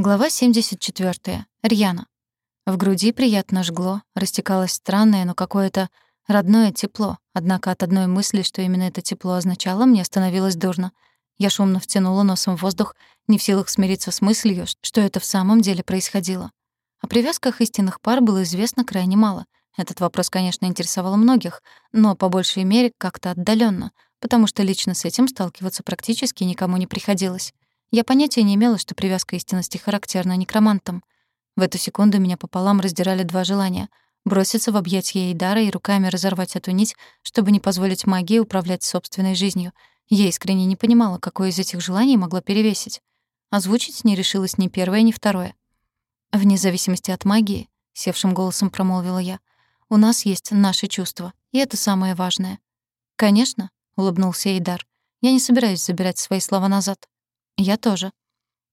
Глава 74. Рьяна. В груди приятно жгло, растекалось странное, но какое-то родное тепло. Однако от одной мысли, что именно это тепло означало, мне становилось дурно. Я шумно втянула носом воздух, не в силах смириться с мыслью, что это в самом деле происходило. О привязках истинных пар было известно крайне мало. Этот вопрос, конечно, интересовал многих, но по большей мере как-то отдаленно, потому что лично с этим сталкиваться практически никому не приходилось. Я понятия не имела, что привязка истинности характерна некромантам. В эту секунду меня пополам раздирали два желания — броситься в объятья Эйдара и руками разорвать эту нить, чтобы не позволить магии управлять собственной жизнью. Я искренне не понимала, какое из этих желаний могло перевесить. Озвучить не решилась ни первое, ни второе. «Вне зависимости от магии», — севшим голосом промолвила я, — «у нас есть наши чувства, и это самое важное». «Конечно», — улыбнулся Эйдар, — «я не собираюсь забирать свои слова назад. Я тоже.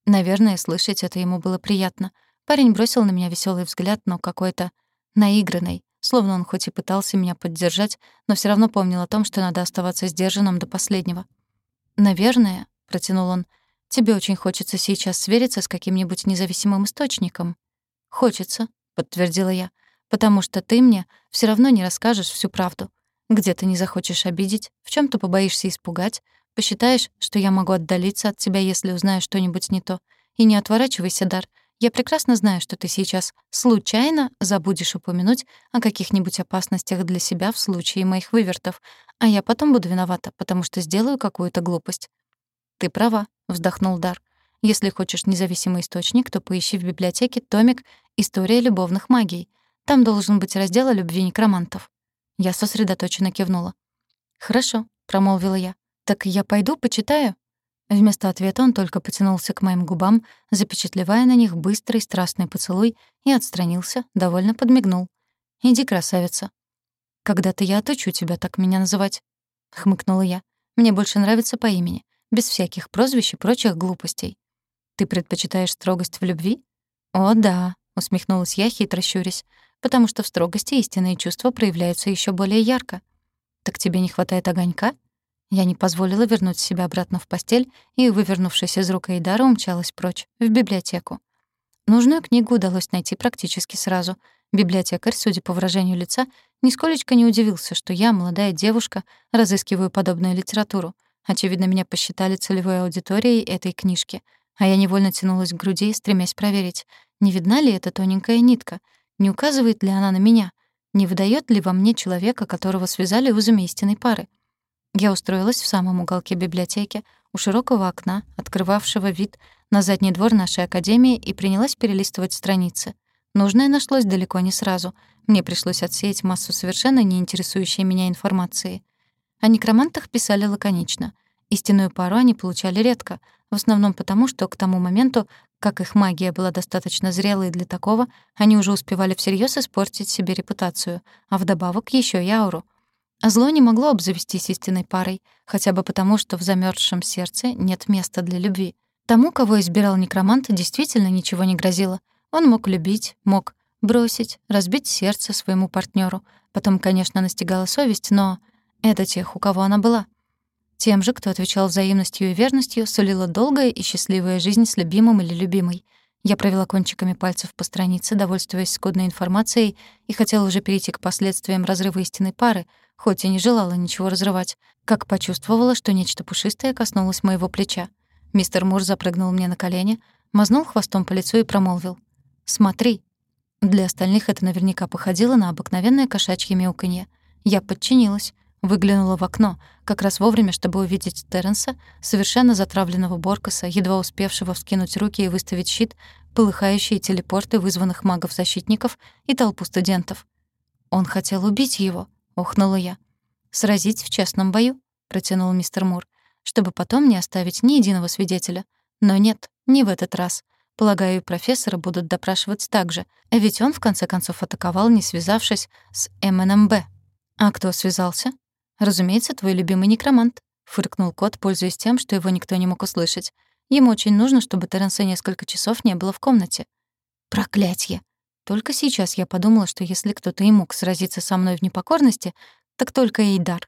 Наверное, слышать это ему было приятно. Парень бросил на меня веселый взгляд, но какой-то наигранный, словно он хоть и пытался меня поддержать, но все равно помнил о том, что надо оставаться сдержанным до последнего. «Наверное», — протянул он, — «тебе очень хочется сейчас свериться с каким-нибудь независимым источником». «Хочется», — подтвердила я, — «потому что ты мне все равно не расскажешь всю правду. Где ты не захочешь обидеть, в чем то побоишься испугать, Посчитаешь, что я могу отдалиться от тебя, если узнаю что-нибудь не то. И не отворачивайся, Дар. Я прекрасно знаю, что ты сейчас случайно забудешь упомянуть о каких-нибудь опасностях для себя в случае моих вывертов, а я потом буду виновата, потому что сделаю какую-то глупость. Ты права, вздохнул Дар. Если хочешь независимый источник, то поищи в библиотеке томик «История любовных магий». Там должен быть раздел о любви некромантов. Я сосредоточенно кивнула. «Хорошо», — промолвила я. «Так я пойду почитаю?» Вместо ответа он только потянулся к моим губам, запечатлевая на них быстрый страстный поцелуй, и отстранился, довольно подмигнул. «Иди, красавица». «Когда-то я отучу тебя так меня называть», — хмыкнула я. «Мне больше нравится по имени, без всяких прозвищ и прочих глупостей». «Ты предпочитаешь строгость в любви?» «О, да», — усмехнулась я, хитро щурясь, «потому что в строгости истинные чувства проявляются еще более ярко». «Так тебе не хватает огонька?» Я не позволила вернуть себя обратно в постель и, вывернувшись из рук Эйдара, умчалась прочь, в библиотеку. Нужную книгу удалось найти практически сразу. Библиотекарь, судя по выражению лица, нисколечко не удивился, что я, молодая девушка, разыскиваю подобную литературу. Очевидно, меня посчитали целевой аудиторией этой книжки, а я невольно тянулась к груди, стремясь проверить, не видна ли эта тоненькая нитка, не указывает ли она на меня, не выдает ли во мне человека, которого связали узами истинной пары. Я устроилась в самом уголке библиотеки, у широкого окна, открывавшего вид на задний двор нашей академии, и принялась перелистывать страницы. Нужное нашлось далеко не сразу. Мне пришлось отсеять массу совершенно не интересующей меня информации. О некромантах писали лаконично. Истинную пару они получали редко, в основном потому, что к тому моменту, как их магия была достаточно зрелой для такого, они уже успевали всерьез испортить себе репутацию, а вдобавок еще и ауру — а зло не могло обзавестись истинной парой, хотя бы потому, что в замерзшем сердце нет места для любви. Тому, кого избирал некромант, действительно ничего не грозило. Он мог любить, мог бросить, разбить сердце своему партнеру. Потом, конечно, настигала совесть, но это тех, у кого она была. Тем же, кто отвечал взаимностью и верностью, сулила долгая и счастливая жизнь с любимым или любимой. Я провела кончиками пальцев по странице, довольствуясь скудной информацией, и хотела уже перейти к последствиям разрыва истинной пары, хоть и не желала ничего разрывать, как почувствовала, что нечто пушистое коснулось моего плеча. Мистер Мур запрыгнул мне на колени, мазнул хвостом по лицу и промолвил. «Смотри». Для остальных это наверняка походило на обыкновенное кошачье мяуканье. Я подчинилась, выглянула в окно, как раз вовремя, чтобы увидеть Терренса, совершенно затравленного Боркаса, едва успевшего вскинуть руки и выставить щит, полыхающие телепорты вызванных магов-защитников и толпу студентов. Он хотел убить его —— охнула я. «Сразить в частном бою», — протянул мистер Мур, «чтобы потом не оставить ни единого свидетеля. Но нет, не в этот раз. Полагаю, профессора будут допрашивать так же, ведь он, в конце концов, атаковал, не связавшись с МНМБ». «А кто связался?» «Разумеется, твой любимый некромант», — фыркнул кот, пользуясь тем, что его никто не мог услышать. «Ему очень нужно, чтобы Терренса несколько часов не было в комнате». «Проклятье!» Только сейчас я подумала, что если кто-то и мог сразиться со мной в непокорности, так только Эйдар.